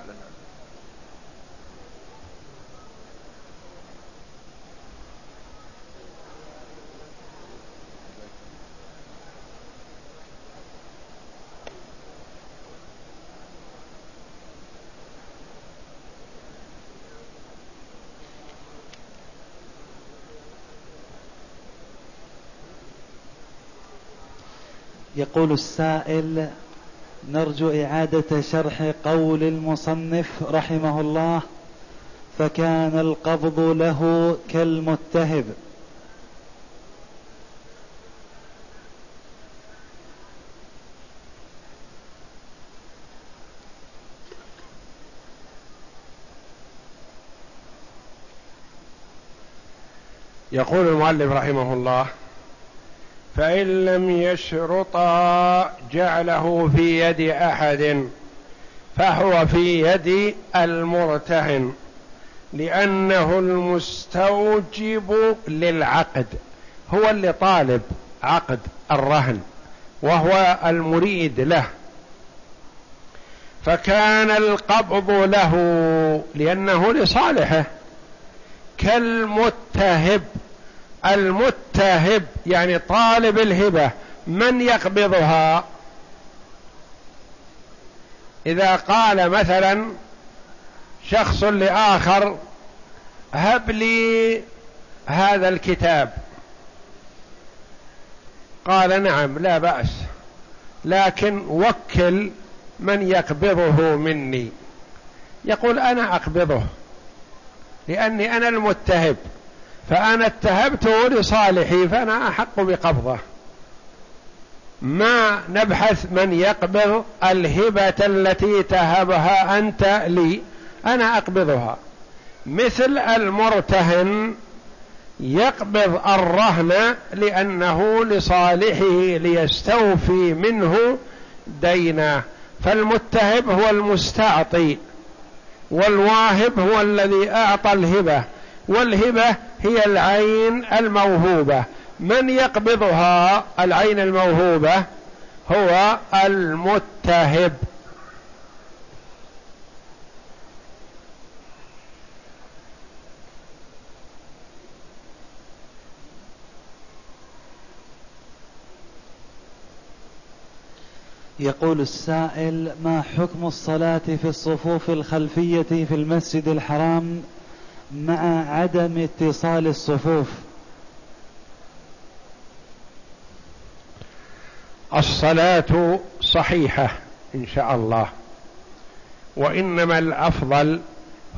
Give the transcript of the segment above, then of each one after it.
حالا يقول السائل نرجو إعادة شرح قول المصنف رحمه الله فكان القبض له كالمتهب يقول المؤلف رحمه الله فإن لم يشرطا جعله في يد أحد فهو في يد المرتهن لأنه المستوجب للعقد هو اللي طالب عقد الرهن وهو المريد له. فكان القبض له لأنه لصالحه كالمتهب. المتهب يعني طالب الهبة من يقبضها؟ إذا قال مثلا شخص لآخر هب لي هذا الكتاب. قال نعم لا بأس لكن وكل من يقبضه مني. يقول أنا أقبضه لأني أنا المتهب. فأنا اتهبته لصالحي فأنا أحق بقبضه. ما نبحث من يقبض الهبة التي تهبها أنت لي أنا أقبضها. مثل المرتهن يقبض الرهن لأنه لصالحه ليستوفي منه دينه. فالمتهب هو المستعطي والواهب هو الذي أعطى الهبة. والهبة هي العين الموهوبة. من يقبضها العين الموهوبة؟ هو المتهب. يقول السائل ما حكم الصلاة في الصفوف الخلفية في المسجد الحرام؟ مع عدم اتصال الصفوف. الصلاة صحيحة إن شاء الله وإنما الأفضل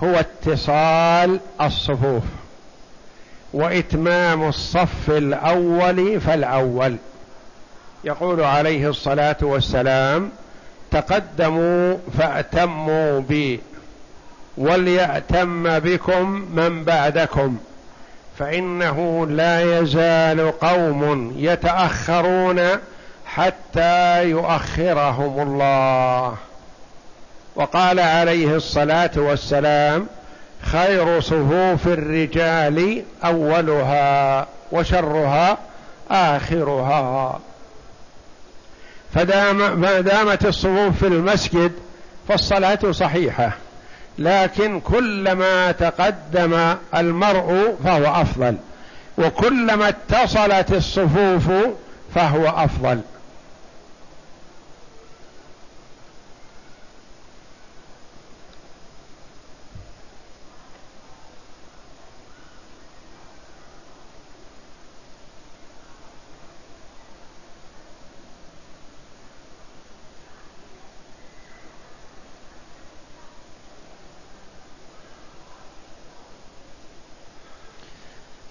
هو اتصال الصفوف وإتمام الصف الأول فالأول. يقول عليه الصلاة والسلام تقدموا فأتموا بي. وليأتم بكم من بعدكم فإنه لا يزال قوم يتأخرون حتى يؤخرهم الله. وقال عليه الصلاة والسلام خير صفوف الرجال أولها وشرها آخرها. فدام ما دامت الصفوف في المسجد فالصلاة صحيحة. لكن كلما تقدم المرء فهو أفضل وكلما اتصلت الصفوف فهو أفضل.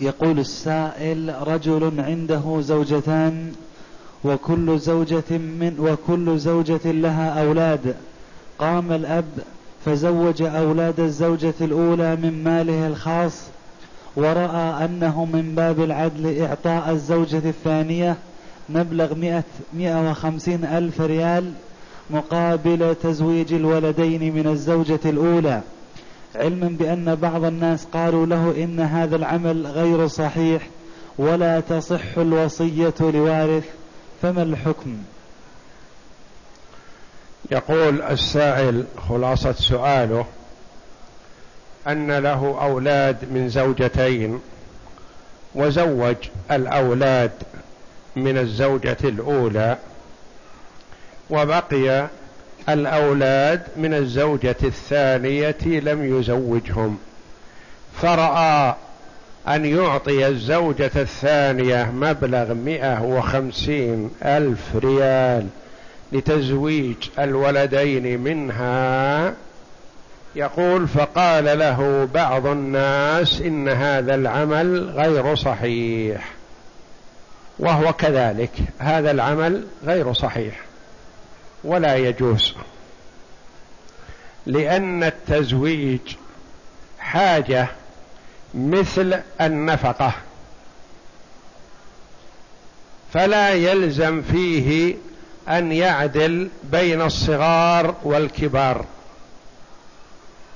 يقول السائل رجل عنده زوجتان وكل زوجة من وكل زوجة لها أولاد. قام الأب فزوج أولاد الزوجة الأولى من ماله الخاص ورأى أنه من باب العدل إعطاء الزوجة الثانية مبلغ مئة, مئة وخمسين ألف ريال مقابل تزويج الولدين من الزوجة الأولى. علما بأن بعض الناس قالوا له إن هذا العمل غير صحيح ولا تصح الوصية لوارث فما الحكم؟ يقول السائل خلاصة سؤاله أن له أولاد من زوجتين وزوج الأولاد من الزوجة الأولى وبقي الأولاد من الزوجة الثانية لم يزوجهم. فرأى أن يعطي الزوجة الثانية مبلغ مئة وخمسين ألف ريال لتزويج الولدين منها. يقول فقال له بعض الناس إن هذا العمل غير صحيح. وهو كذلك هذا العمل غير صحيح. ولا يجوز. لأن التزويج حاجة مثل النفقة. فلا يلزم فيه أن يعدل بين الصغار والكبار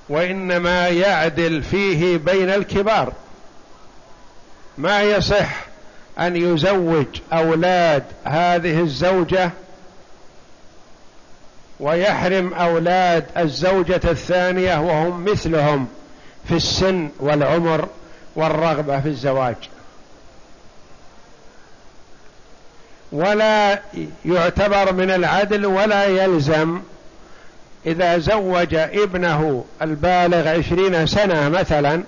وإنما يعدل فيه بين الكبار. ما يصح أن يزوج أولاد هذه الزوجة ويحرم أولاد الزوجة الثانية وهم مثلهم في السن والعمر والرغبة في الزواج. ولا يعتبر من العدل ولا يلزم إذا زوج ابنه البالغ عشرين سنة مثلا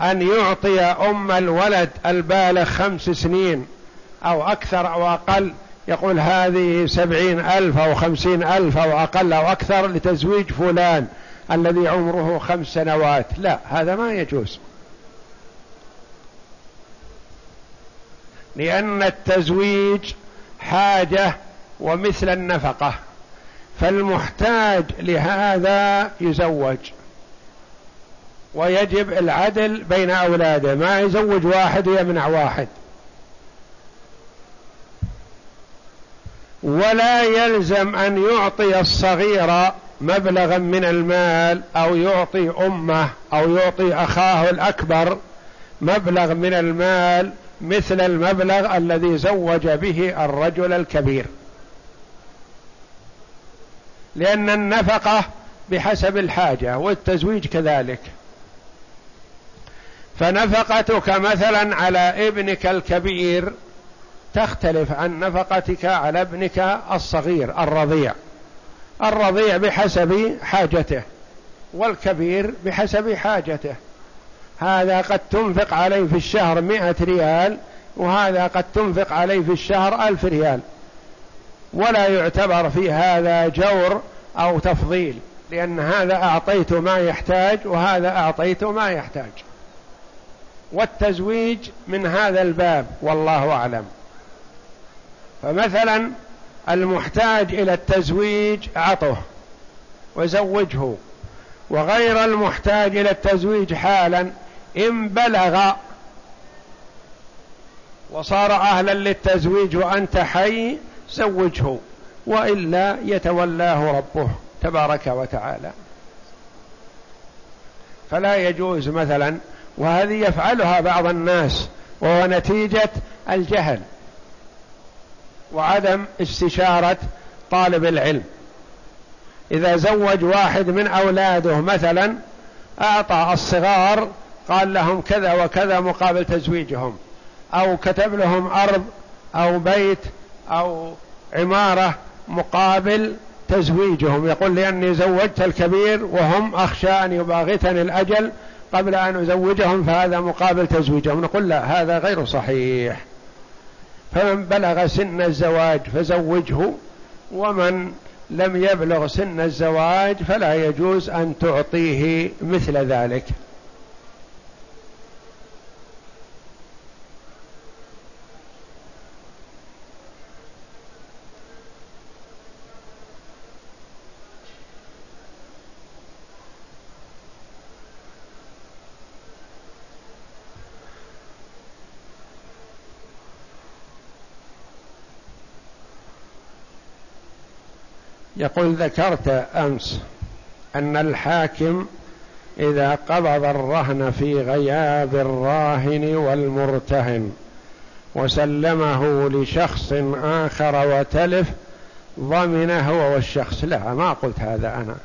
أن يعطي أم الولد البالغ خمس سنين أو أكثر أو أقل يقول هذه سبعين ألف أو خمسين ألف أو أقل أو أكثر لتزويج فلان الذي عمره خمس سنوات. لا هذا ما يجوز. لأن التزويج حاجة ومثل النفقة فالمحتاج لهذا يزوج. ويجب العدل بين أولاده ما يزوج واحد ويمنع واحد. ولا يلزم أن يعطي الصغير مبلغا من المال أو يعطي أمه أو يعطي أخاه الأكبر مبلغ من المال مثل المبلغ الذي زوج به الرجل الكبير. لأن النفقة بحسب الحاجة والتزويج كذلك. فنفقتك مثلا على ابنك الكبير تختلف عن نفقتك على ابنك الصغير الرضيع. الرضيع بحسب حاجته والكبير بحسب حاجته. هذا قد تنفق عليه في الشهر مئة ريال وهذا قد تنفق عليه في الشهر ألف ريال. ولا يعتبر في هذا جور أو تفضيل لأن هذا أعطيت ما يحتاج وهذا أعطيت ما يحتاج. والتزويج من هذا الباب والله أعلم. فمثلا المحتاج إلى التزويج أعطه وزوجه. وغير المحتاج إلى التزويج حالا إن بلغ وصار أهلا للتزويج وأنت حي زوجه. وإلا يتولاه ربه تبارك وتعالى. فلا يجوز مثلا وهذه يفعلها بعض الناس وهو نتيجة الجهل. وعدم استشارة طالب العلم. إذا زوج واحد من أولاده مثلا أعطى الصغار قال لهم كذا وكذا مقابل تزويجهم. أو كتب لهم أرض أو بيت أو عمارة مقابل تزويجهم. يقول لأني زوجت الكبير وهم أخشى أن يباغتني الأجل قبل أن أزوجهم فهذا مقابل تزويجهم. نقول لا هذا غير صحيح. فمن بلغ سن الزواج فزوجه ومن لم يبلغ سن الزواج فلا يجوز أن تعطيه مثل ذلك. يقول ذكرت أمس أن الحاكم إذا قبض الرهن في غياب الراهن والمرتهن وسلمه لشخص آخر وتلف ضمن هو والشخص لا ما قلت هذا أنا.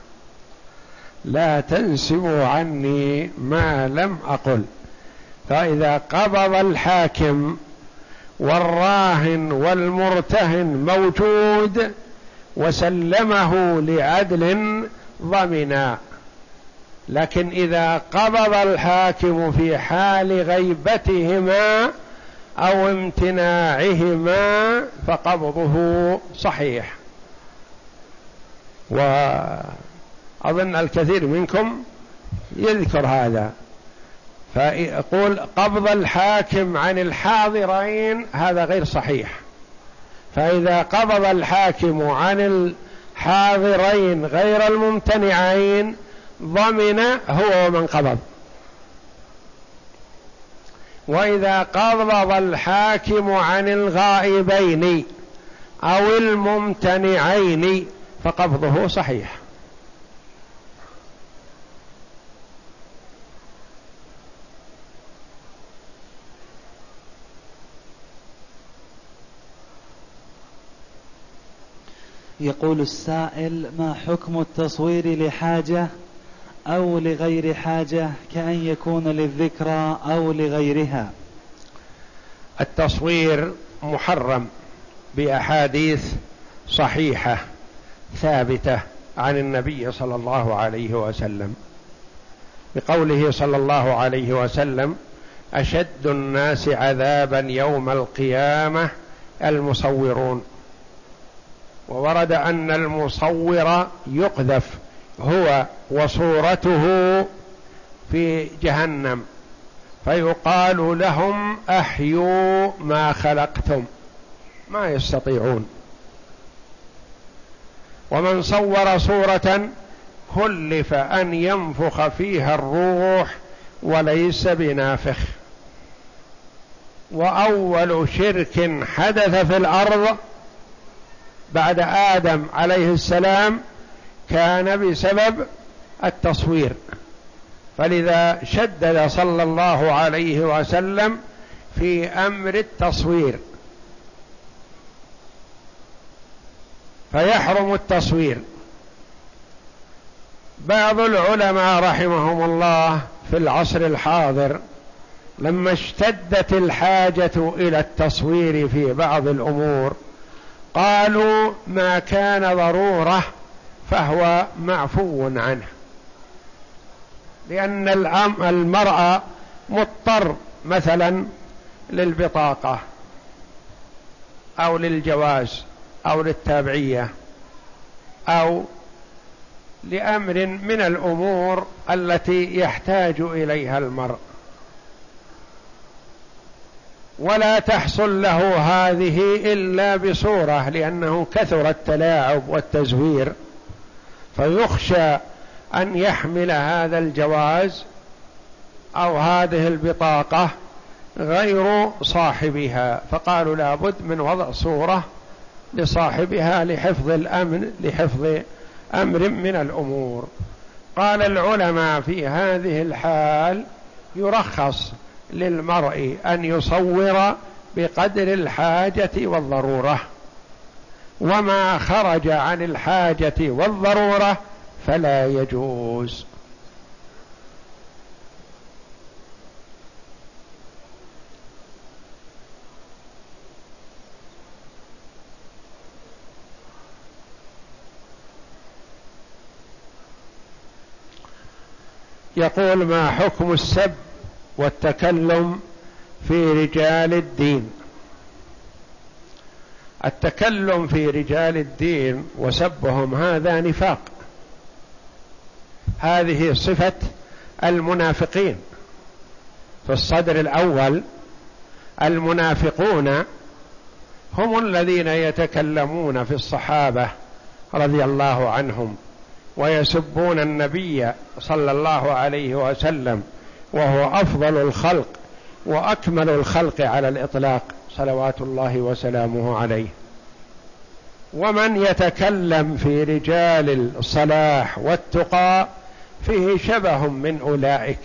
لا تنسبوا عني ما لم أقل. فإذا قبض الحاكم والراهن والمرتهن موجود وسلمه لعدل ضمنا لكن إذا قبض الحاكم في حال غيبتهما أو امتناعهما فقبضه صحيح. وأظن الكثير منكم يذكر هذا. فيقول قبض الحاكم عن الحاضرين هذا غير صحيح. فإذا قبض الحاكم عن الحاضرين غير الممتنعين ضمن هو ومن قبض. وإذا قبض الحاكم عن الغائبين أو الممتنعين فقبضه صحيح. يقول السائل ما حكم التصوير لحاجة أو لغير حاجة كأن يكون للذكرى أو لغيرها؟ التصوير محرم بأحاديث صحيحة ثابتة عن النبي صلى الله عليه وسلم. بقوله صلى الله عليه وسلم أشد الناس عذابا يوم القيامة المصورون. وورد أن المصور يقذف هو وصورته في جهنم فيقال لهم أحيوا ما خلقتم ما يستطيعون. ومن صور صورة كلف أن ينفخ فيها الروح وليس بنافخ. وأول شرك حدث في الأرض بعد آدم عليه السلام كان بسبب التصوير. فلذا شدد صلى الله عليه وسلم في أمر التصوير. فيحرم التصوير. بعض العلماء رحمهم الله في العصر الحاضر لما اشتدت الحاجة إلى التصوير في بعض الأمور قالوا ما كان ضرورة فهو معفو عنه. لأن المرأة مضطر مثلا للبطاقة أو للجواز أو للتابعية أو لأمر من الأمور التي يحتاج إليها المرء. ولا تحصل له هذه إلا بصورة لأنه كثر التلاعب والتزوير. فيخشى أن يحمل هذا الجواز أو هذه البطاقة غير صاحبها. فقالوا لابد من وضع صورة لصاحبها لحفظ الأمن لحفظ أمر من الأمور. قال العلماء في هذه الحال يرخص للمرء أن يصور بقدر الحاجة والضرورة. وما خرج عن الحاجة والضرورة فلا يجوز. يقول ما حكم السب والتكلم في رجال الدين. التكلم في رجال الدين وسبهم هذا نفاق. هذه صفة المنافقين. في الصدر الأول المنافقون هم الذين يتكلمون في الصحابة رضي الله عنهم ويسبون النبي صلى الله عليه وسلم وهو أفضل الخلق وأكمل الخلق على الإطلاق صلوات الله وسلامه عليه. ومن يتكلم في رجال الصلاح والتقى فيه شبه من أولئك.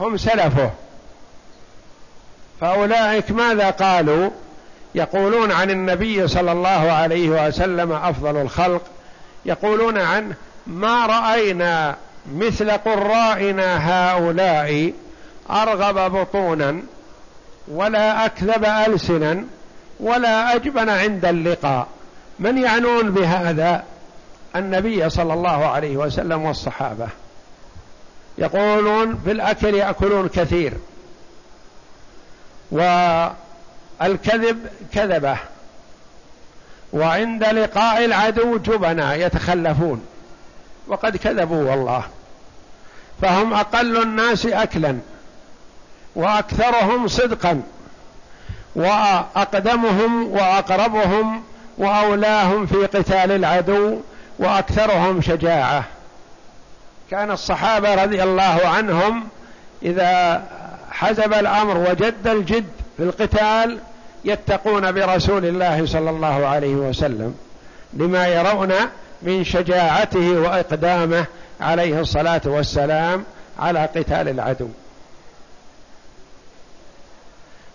هم سلفه. فأولئك ماذا قالوا؟ يقولون عن النبي صلى الله عليه وسلم أفضل الخلق. يقولون عنه ما رأينا مثل قرائنا هؤلاء أرغب بطونا ولا أكذب ألسنا ولا أجبن عند اللقاء. من يعنون بهذا؟ النبي صلى الله عليه وسلم والصحابة. يقولون في الأكل يأكلون كثير. والكذب كذبه. وعند لقاء العدو جبنا يتخلفون. وقد كذبوا والله. فهم أقل الناس اكلا وأكثرهم صدقا وأقدمهم وأقربهم وأولاهم في قتال العدو وأكثرهم شجاعة. كان الصحابة رضي الله عنهم إذا حزب الأمر وجد الجد في القتال يتقون برسول الله صلى الله عليه وسلم لما يرون من شجاعته وإقدامه عليه الصلاة والسلام على قتال العدو.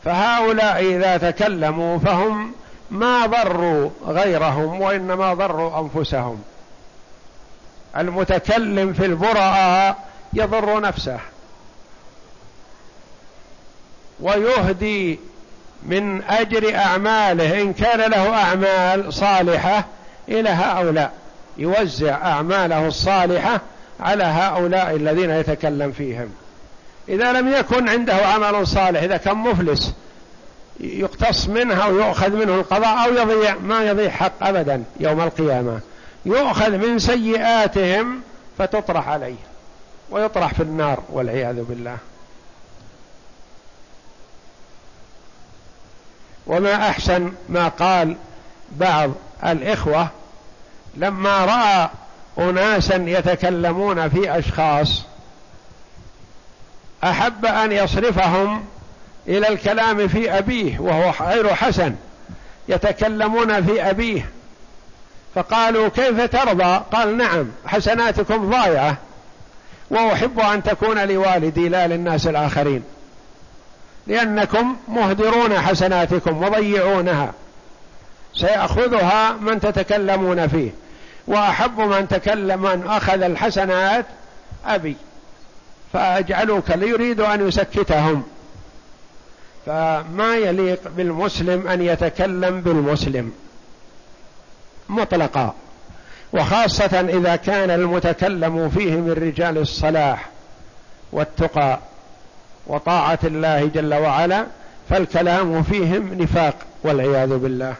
فهؤلاء إذا تكلموا فهم ما ضروا غيرهم وإنما ضروا أنفسهم. المتكلم في البراء يضر نفسه. ويهدي من أجر أعماله إن كان له أعمال صالحة إلى هؤلاء. يوزع أعماله الصالحة على هؤلاء الذين يتكلم فيهم. إذا لم يكن عنده عمل صالح إذا كان مفلس يقتص منها ويؤخذ منه القضاء أو يضيع ما يضيع حق ابدا يوم القيامة. يؤخذ من سيئاتهم فتطرح عليه ويطرح في النار والعياذ بالله. وما أحسن ما قال بعض الإخوة لما رأى اناسا يتكلمون في أشخاص أحب أن يصرفهم إلى الكلام في أبيه وهو غير حسن يتكلمون في أبيه. فقالوا كيف ترضى؟ قال نعم حسناتكم ضايعة وأحب أن تكون لوالدي لا للناس الآخرين لأنكم مهدرون حسناتكم وضيعونها. سيأخذها من تتكلمون فيه. وأحب من تكلم من أخذ الحسنات أبي. فأجعلوك ليريد أن يسكتهم. فما يليق بالمسلم أن يتكلم بالمسلم. مطلقا. وخاصة إذا كان المتكلم فيه من رجال الصلاح والتقى وطاعة الله جل وعلا فالكلام فيهم نفاق والعياذ بالله.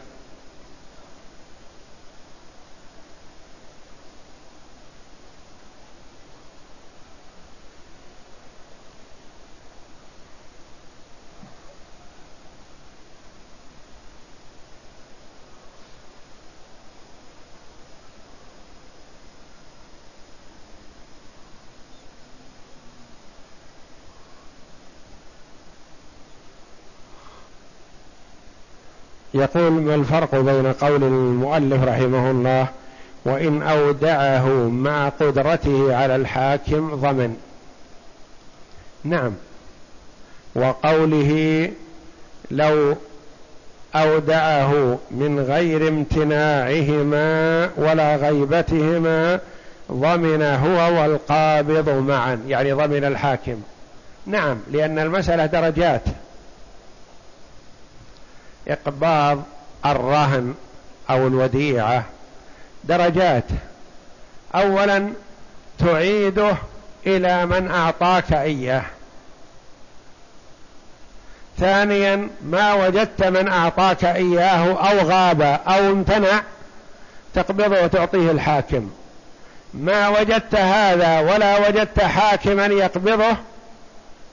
يقول ما الفرق بين قول المؤلف رحمه الله وإن أودعه مع قدرته على الحاكم ضمن؟ نعم. وقوله لو أودعه من غير امتناعهما ولا غيبتهما ضمن هو والقابض معا يعني ضمن الحاكم. نعم لأن المسألة درجات. إقباض الرهن أو الوديعة. درجات. أولا تعيده إلى من أعطاك إياه. ثانيا ما وجدت من أعطاك إياه أو غاب أو امتنع تقبضه وتعطيه الحاكم. ما وجدت هذا ولا وجدت حاكما يقبضه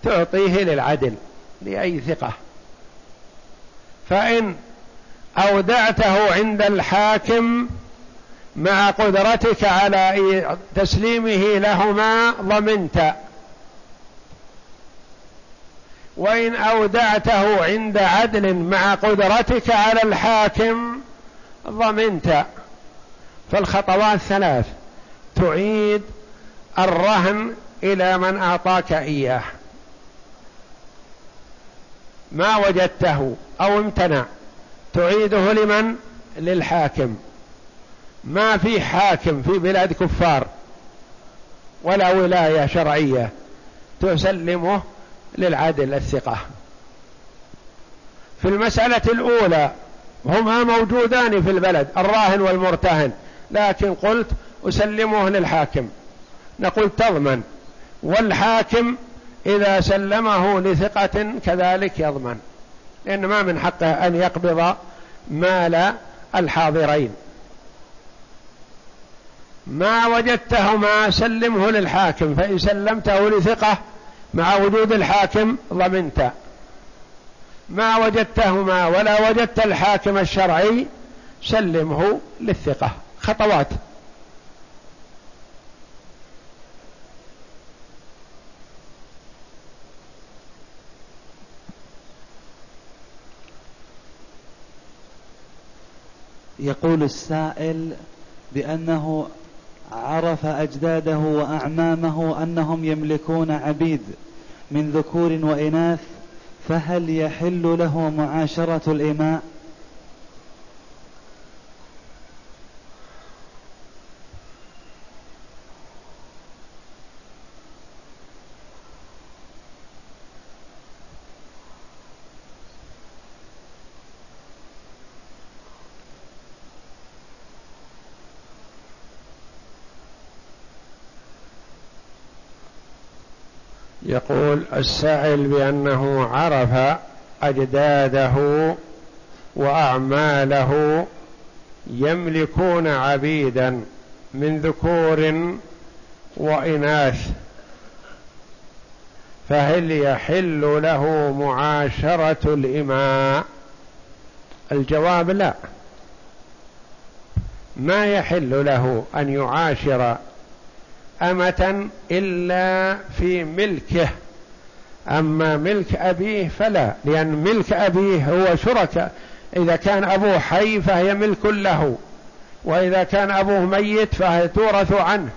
تعطيه للعدل لأي ثقة. فإن أودعته عند الحاكم مع قدرتك على تسليمه لهما ضمنت. وإن أودعته عند عدل مع قدرتك على الحاكم ضمنت. فالخطوات ثلاث تعيد الرهن إلى من أعطاك إياه. ما وجدته؟ أو امتنع تعيده لمن؟ للحاكم. ما في حاكم في بلاد كفار ولا ولاية شرعية تسلمه للعدل الثقة. في المسألة الأولى هما موجودان في البلد الراهن والمرتهن لكن قلت أسلمه للحاكم. نقول تضمن والحاكم إذا سلمه لثقة كذلك يضمن. لأن ما من حقه أن يقبض مال الحاضرين. ما وجدتهما سلمه للحاكم فإن سلمته لثقة مع وجود الحاكم ضمنت. ما وجدتهما ولا وجدت الحاكم الشرعي سلمه للثقة. خطوات. يقول السائل بأنه عرف أجداده وأعمامه أنهم يملكون عبيد من ذكور وإناث فهل يحل له معاشرة الإماء يقول السائل بأنه عرف أجداده وأعماله يملكون عبيدا من ذكور وإناث فهل يحل له معاشرة الإماء؟ الجواب لا. ما يحل له أن يعاشر أمة إلا في ملكه. أما ملك أبيه فلا لأن ملك أبيه هو شركة إذا كان أبوه حي فهي ملك له وإذا كان أبوه ميت فهي تورث عنه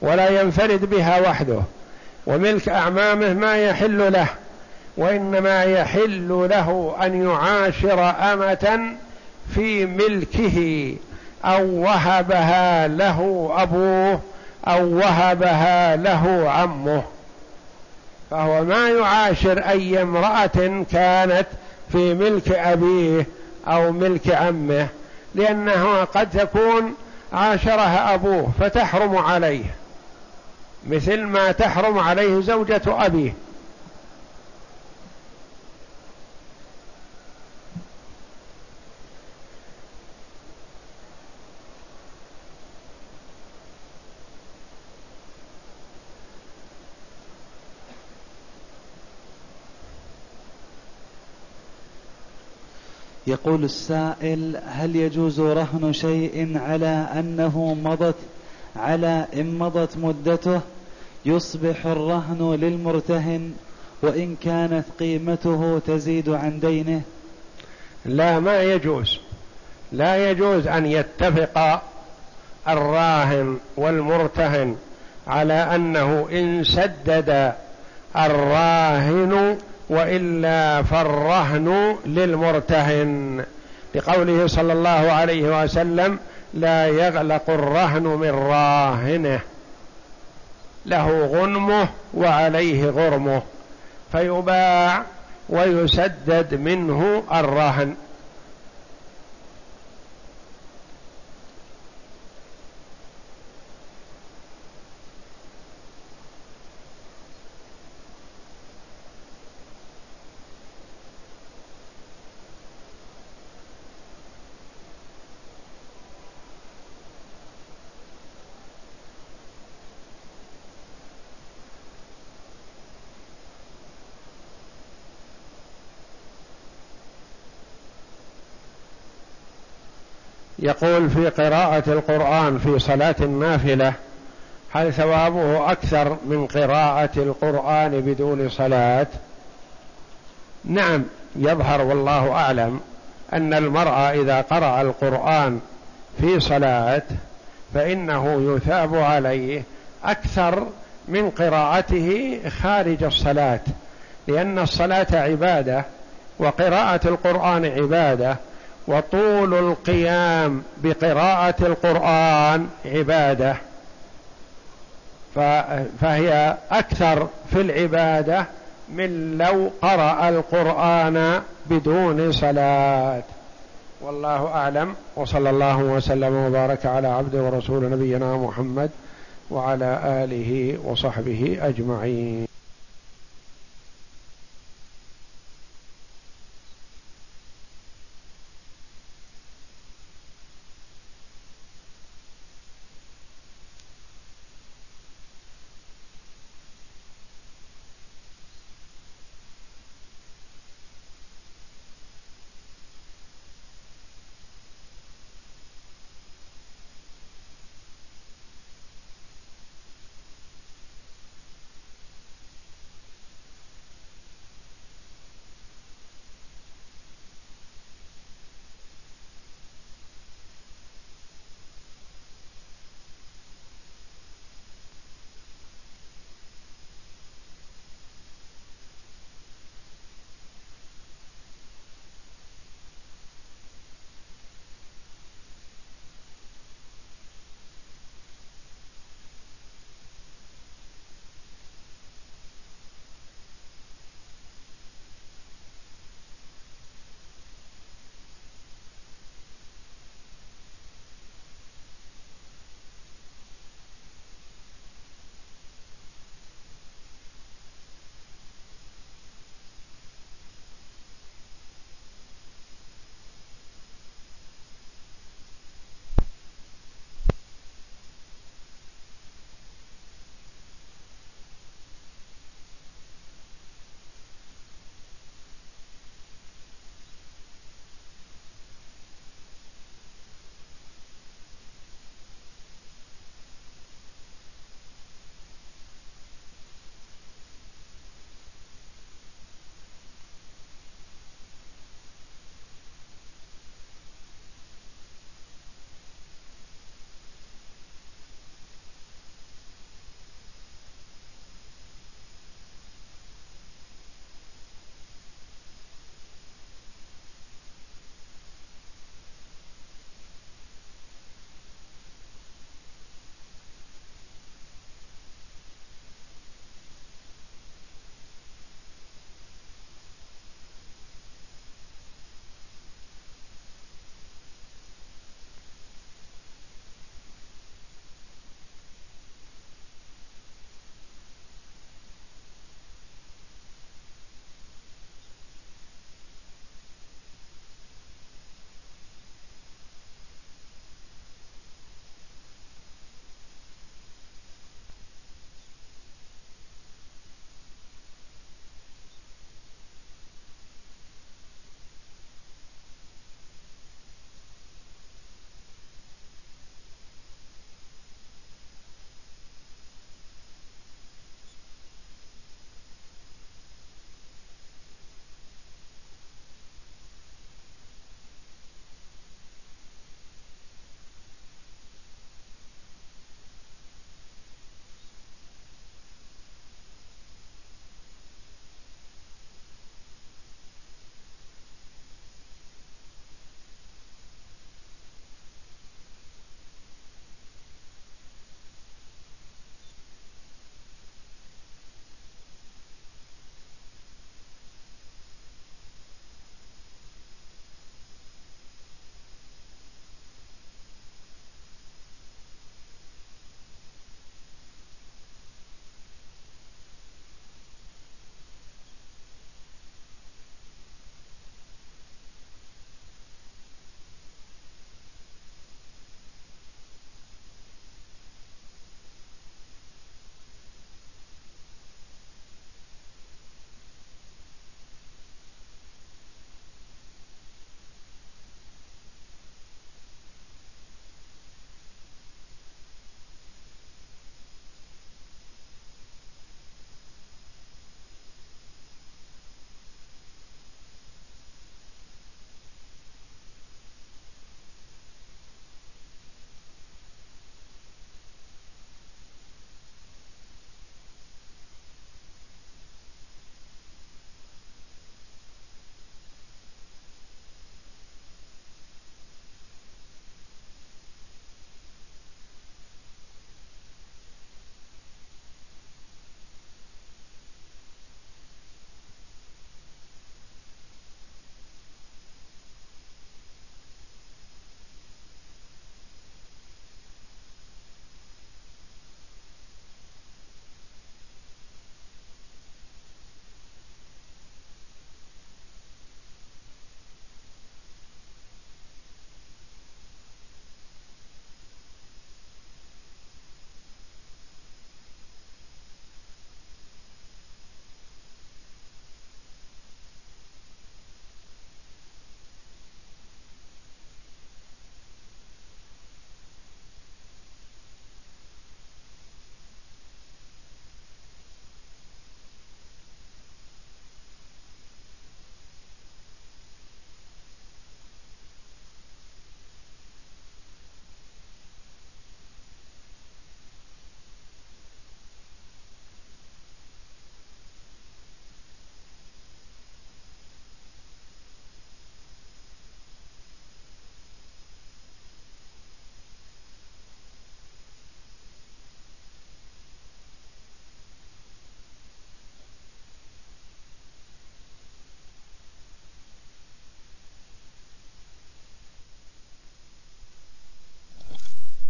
ولا ينفرد بها وحده. وملك أعمامه ما يحل له وإنما يحل له أن يعاشر أمة في ملكه أو وهبها له أبوه أو وهبها له عمه. فهو ما يعاشر أي امرأة كانت في ملك أبيه أو ملك عمه لأنه قد تكون عاشرها أبوه فتحرم عليه. مثل ما تحرم عليه زوجة أبيه. يقول السائل هل يجوز رهن شيء على أنه مضت على إن مضت مدته؟ يصبح الرهن للمرتهن وإن كانت قيمته تزيد عن دينه؟ لا ما يجوز. لا يجوز أن يتفق الراهن والمرتهن على أنه إن سدد الراهن وإلا فالرهن للمرتهن. لقوله صلى الله عليه وسلم لا يغلق الرهن من راهنه. له غنمه وعليه غرمه. فيباع ويسدد منه الرهن. يقول في قراءة القرآن في صلاة النافلة هل ثوابه أكثر من قراءة القرآن بدون صلاة؟ نعم يظهر والله أعلم أن المرأة إذا قرأ القرآن في صلاة فإنه يثاب عليه أكثر من قراءته خارج الصلاة لأن الصلاة عبادة وقراءة القرآن عبادة وطول القيام بقراءة القرآن عبادة. فهي أكثر في العبادة من لو قرأ القرآن بدون صلاة. والله أعلم. وصلى الله وسلم وبارك على عبده ورسول نبينا محمد وعلى آله وصحبه أجمعين.